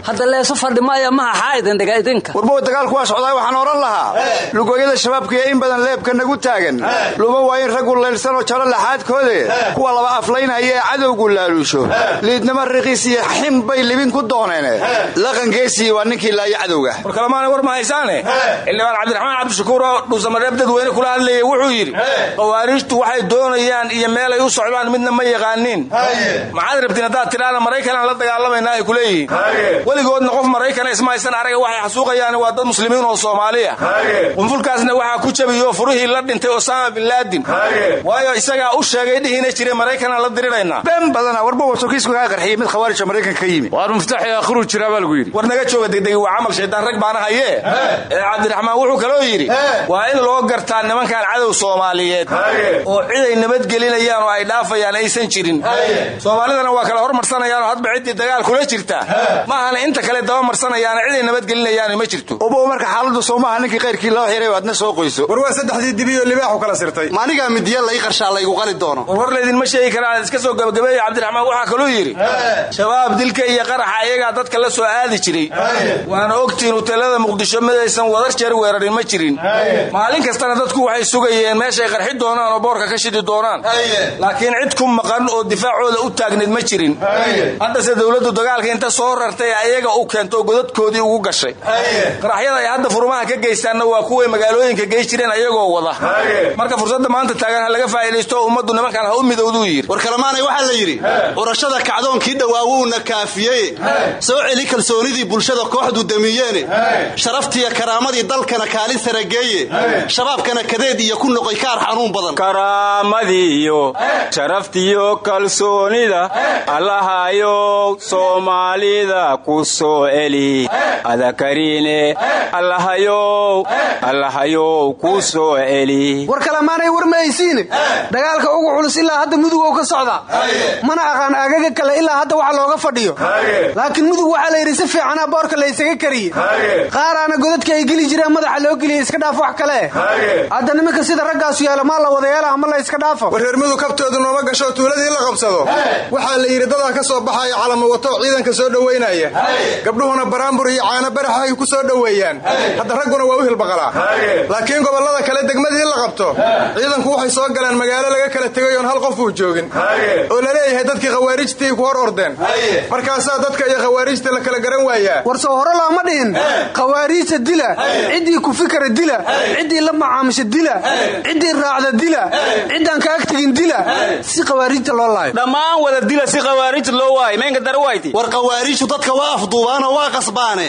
Hadda leesu fadhi maaya maha xaa idindhiga idinka. Warbow dagaalku waa socdaay waxaan odhan lahaa. Lugooyada shabaabkaiyo in badan leebka nagu taagan. Luma waa in raggu laylsanoo jalo laxaadkoode. Kuwa laba aflaynaya ee cadowgu laaluusho liidnimo riqiis iyo xin bay libin ku dooneene laqangeesii waa ninkii laaya cadowga. War kalemaana war ma haysaane xildhibaan cabdiraxmaan cabdishakuur oo dhuusamareeb dadweyne kula hadlayay wuxuu yidhi khawaariijtu waxay doonayaan iyo meelay u socdaan midna ma yaqaaniin. Maxaad rabtiin haddaad tidhaana maraykanaan la dagaalamaynaa ay ku leeyihiin. Weligoodna qof maraykana isma haysan araga waxay xasuuqayaan waa dad muslimiin oo soomaaliya. Qunfulkaasna waxaa ku jabiyo furihii la dhintay osama bin laadin waayo isagaa u sheegay dhihiina jire maraykanaan la diriraynaa been badana warba wasokiisku kaa qarxiyey mid khawaarija maraykan ka yimi. Waar muftaxi akhiruu jiraa baa lagu yidhi. War naga jooga degdegi waa camal shaydaan rag baana hayee ee cabdiraxmaan wuxuu kaloo yidhi waa in loo gartaa nimankan cadow soomaaliyeed oo ciday nabadgelinayaan oo ay dhaafayaan aysan jirin. Soomaalidana waa kala hormarsanayaanoo hadba ciddii dagaal kula jirta. Maahana inta kale dabamarsanayaan ciday nabadgelinayaan ma jirto. Obow marka xaaladdu soomaha ninkii kayrkii loo xiray aadna soo qoyso. War waa saddexdii dibiyo libaaxu kala sirtay. Maanigaa midiya lai qarshaa laygu qali doono. War war laydinma sheegi karaa iska soo gabagabeeya cabdiraxmaan waxaa kaluu yidhi shabaab dilka iyo qaraxa iyagaa dadka la soo aadi jiray. Waana ogtiin huteelada muqdisho midaysan wadar jeer weerarin ma jirin. Maalin kastana dadku waxay sugayeen meeshay qarxi doonaan oo boorka ka shidi doonaan. Laakiin cid ku maqan oo difaacooda u taagnayd ma jirin. Haddase dowladdu dagaalka inta soo rartay ayaga u keento godadkoodii ugu gashay. Qaraxyada ay hadda furmaha ka geystaanna waa kuway magaalooyinka gey jireen ayagoo wada. Marka fursadda maanta taagan ha laga faa'iidaysto ummaddu nimankan ha u midowduu yidhi. War kalemaanay waxaa la yidhi urashada kacdoonkii dhawaawowna kaafiyey. Soo celi kalsoonidii bulshada kooxdu damiyeene. Sharaftiiyo karaamadii dalkana kaalin sarageeye. Shabaabkana kadeed iyo ku noqoy kaar xanuun badan. Karaamadiyo sharaftiyo kalsoonida. Allahayow soomaalida ku soo celi adakariine. Allahayow allahayow ku soo celi war kalemaanay war mahaysiine dagaalka ugu culus ilaa hadda mudugow ka socda mana aqaan agaga kale ilaa hadda waxa looga fadhiyo. Laakiin mudug waxaa la yidhi si fiicana boorka laysaga kariye. Qaaraana godadka ay geli jireen madaxa loo geliya iska dhaaf wax kale. Hadda nimanka sida raggaasu yaalla maa la wada yeela ama la iska dhaafo? War reer mudug kabtoodu nooma gasho tuuladii la qabsado. Waxaa la yidhi dadaa ka soo baxaya calamo wato ciidanka soo dhowaynaya gabdhuhuna baraambur iyo caano baraxa ay ku soo dhoweeyaan hadda ragguna waa u hilbaqalaa. Laakiin gobollada kale degmadii la qabto. Ciidanku waxay soo galeen magaalo laga kala tegay oon hal qof uu joogin. Oo la leeyahay dadkii khawaarijtii ku hor ordeen. Markaasaa dadka iyo khawaarijta la kala garan waayaa war soo hore looma dhihin. Khawaariijta dila ciddii ku fikra dila. Ciddii la macaamisha dila. Ciddii raacda dila. Ciddaan ka ag tegin dila si khawaarijta loo laayo. Dhammaan wada dila si khawaarijta loo waayo. Meenka darawayti war khawaariijtu dadka waa afduubaano waa qasbaane.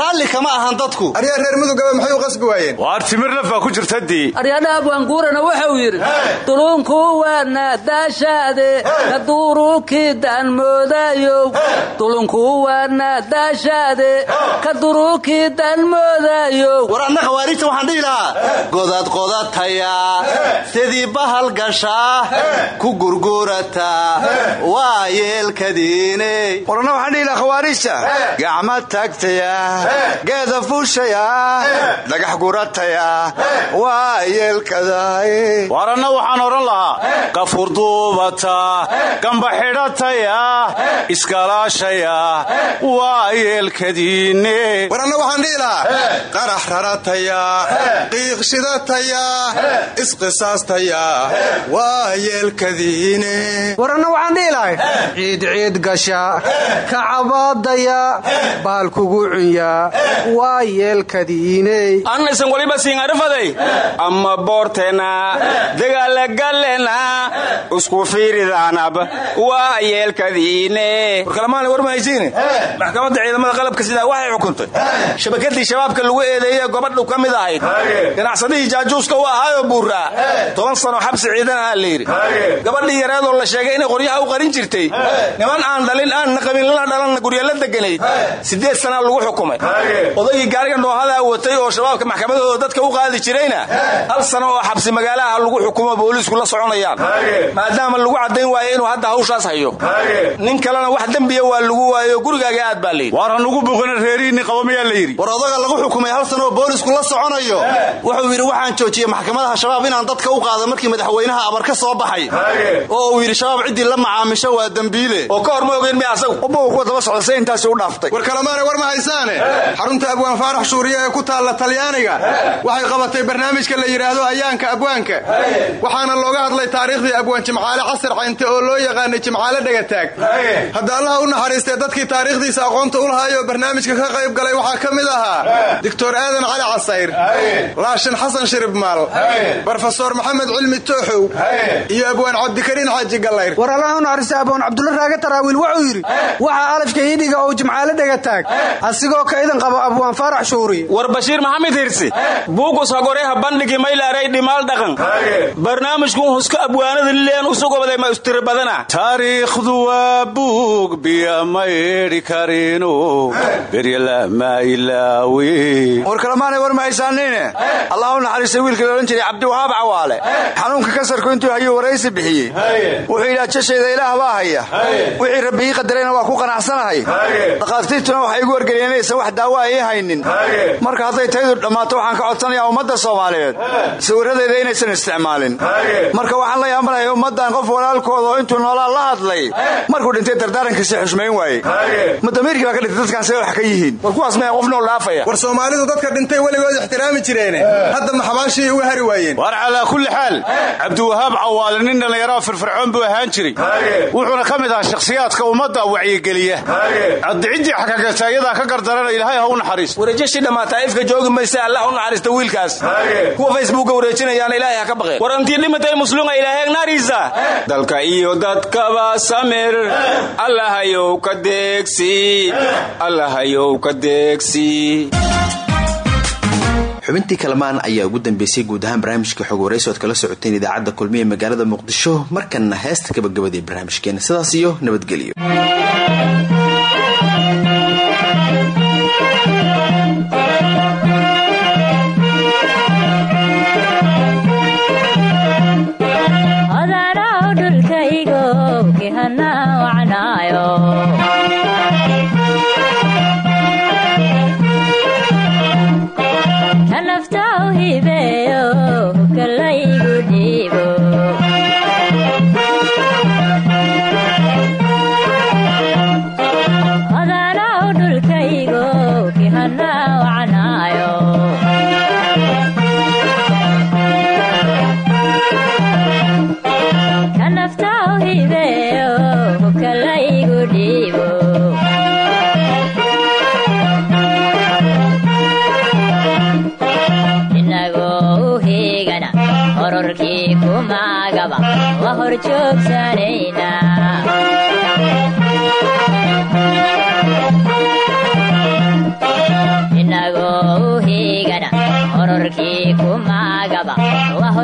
Raalli kama ahan dadku. Aryaa reer mudugaba maxay u qasbi waayeen? Waar timir lafaa ku jirtadii aryadhaha bwaanguurana wuxuu yidhi dulunku waana daashaade kaduurukii daan moodayow dulunku waana daashaade kaduurukii daan moodayow war anna khawaarijta waxaan dhihi lahaa. Godad qodataya sidii bahal gashaa ku gurgurata waa yeelkadiine warana waxaan dhihi lahaa khawaarijta gacma tagtaya geeda fuushaya dhagax gurataya waa yeelkadaay waranna waxaan odhan lahaa qafurduubata gamba xidhataya iskalaashaya waa yeelkadiine war anna waxaan dhihi lahaa qarax rarataya qiiq shidataya isqisaastaya waa yeelkadiine waranna waxaan dhihi lahay ciid ciid gasha kacabaadaya baal kugu cunya waa yeelkadiiney annaysan waliba siingarfaday ama boorteenna dagaalagallena isku fiiridaanab waa yeelkadiine warkalamaana war mahaysiine maxkamadda ciidamada qalabka sidaa waxay xukuntay? Shabakadii shabaabka lagu eedeeye gobadhu ka mid ahayd ganacsadihii jaajuuska u ahaayoo buuraa toban sano xabsi ciidan aha la yidhi. Gabadhii yareedoo la sheegay inay qoryaha u qarin jirtay. Niman aan dhalin aanna qabin lana dhalanna guryala deganayd siddeed sanaa lagu xukumay. Odaygii gaariga noohadaa watay oo shabaabka maxkamadahooda dadka u qaadi jirayna hal sano oo xabsi magaalaha lagu xukumo booliisku la soconayaan. Maadaama lagu caddayn waayo inuu hadda hawshaas hayo. Nin kalena wax dembiya waa lagu waayo gurigaaga aad baa layidhi waar hanugu buuqina reerihiinni qaba mayaa la yidhi. War odaga lagu xukumay hal sano oo boolisku la soconayo. Wuxuu yidhi waxaan joojiyey maxkamadaha shabaab inaan dadka u qaado markii madaxweynaha amar ka soo baxay. Oo uu yidhi shabaab ciddii la macaamisho waa dembiile oo ka hor ma ogeyn miya asagu? Ubuga daba socdase intaasi u dhaaftay. War kalamaane war ma haysaane? Xarunta abwaan faarax shuuriye ee ku taalla talyaaniga. Waxay qabatay barnaamijka la yidhaahdo ayaanka abwaanka. Waxaana looga hadlay taariikhdii abwaan jimcaale casar caynte oo loo yaqaanay jimcaale dhegataag hadda allaha u naxariistee dadkii taariikhdiisa aqoonta u lahaayoo barnaamijka ka qayb galay waxaa ka mid ahaa doctor aadan cali casayr laashin xasan shiribmaal brofesor maxamed cilmi tooxow. Iyo abwaan cabdikariin xaaji gallayr war allaha u naxariista abwaan cabdulla raage taraawiil wuxuu yidhi waxaa alifka hidhiga oo jimcaale dhegataag asigoo ka idan qabo abwaan faarax shuuriye war bashiir maxamed hirsi buugus hagoreha bandhigi maylaaray dhimaal dhaqan. Barnaamijkun huska abwaanada lileen usugobaday ma istiri badana. Taariikhdu waa buug biya maydhi karinu. Beryalama ilaawi war kalamaanay war mahaysaaniine allah u naxariistay wiilkii loodhan jiray cabdiwahaab cawaale. Xanuunka kasarku intuu hayuu waraysi bixiyey. Wuxuu yidhi ajashayda ilaah baa haya. Wixii rabbi ii qadarayna waa ku qanacsanahay dhakhaatiirtuna waxay igu wargeliyeen inaysan wax daawa ii haynin. Marka hadday taydu dhammaato waxaan ka codsanayaa ummadda soomaaliyeed. Sawirradeeda inaysan isticmaalin. Marka waxaan la yaabanahay ummaddan qof walaalkooda oo intuu noolaa la hadlay. Markuu dhintay dardaarankiisa xushmayn waaye. Madamiirkii baa ka dhintay dadkaan say wax ka yihiin? War kuwaas maya qof nool dhaafaya. War soomaalidu dadka dhintay weligood ixtiraami jireene. Hadda maxabaashii uga hari waayeen. Waar calaa kulli xaal cabdiwahaab cawaale nin dhallinyaraha firfircoon buu ahaan jiray. Wuxuuna ka mid ahaa shakhsiyaadka ummadda wacyigeliya. Cadiciddii xakagata iyadaa ka gardarana ilaahay ha u naxariisto wareejashii dhammaata ifka joogi mayse allah u naxariista wiilkaas. Kuwa facebooka wareejinayaana ilaahay ha ka baqeen. War antii dhimatay musluga ilaahay naariisa dalka iyo dadkaba samir. Allahayow ka deegsi. Allahayow ka deegsi xubintii kalamaan ayaa ugu dambeysay guud ahaan barnaamijka xog waraysi ood kala socoteen idaacadda kulmiye magaalada muqdisho markanna heesta gabagabada ee barnaamijkeena. Sidaas iyo nabadgelyo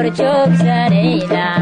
hor joogsanayna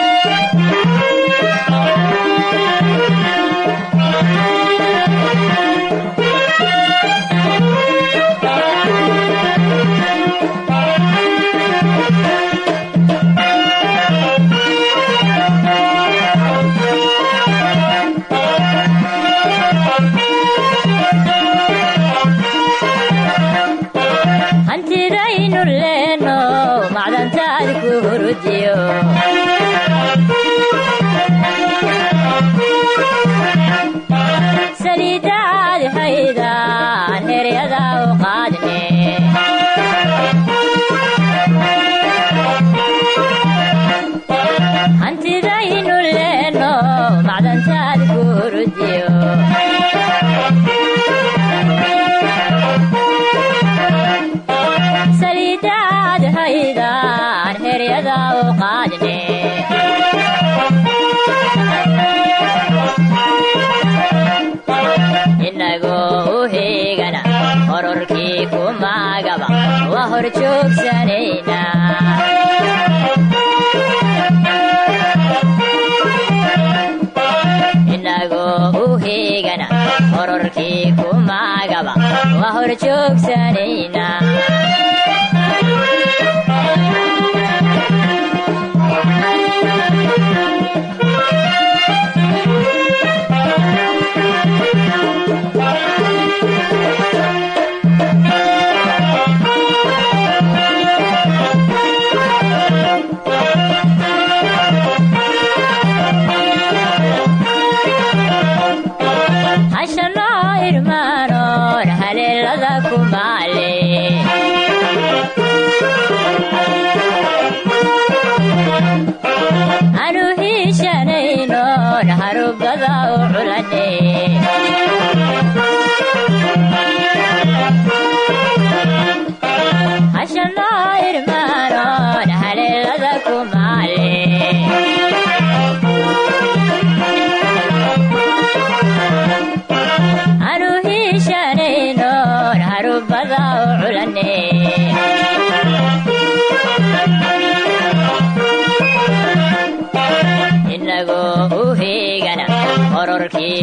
hororkii kumagaba waa horjoogsanayna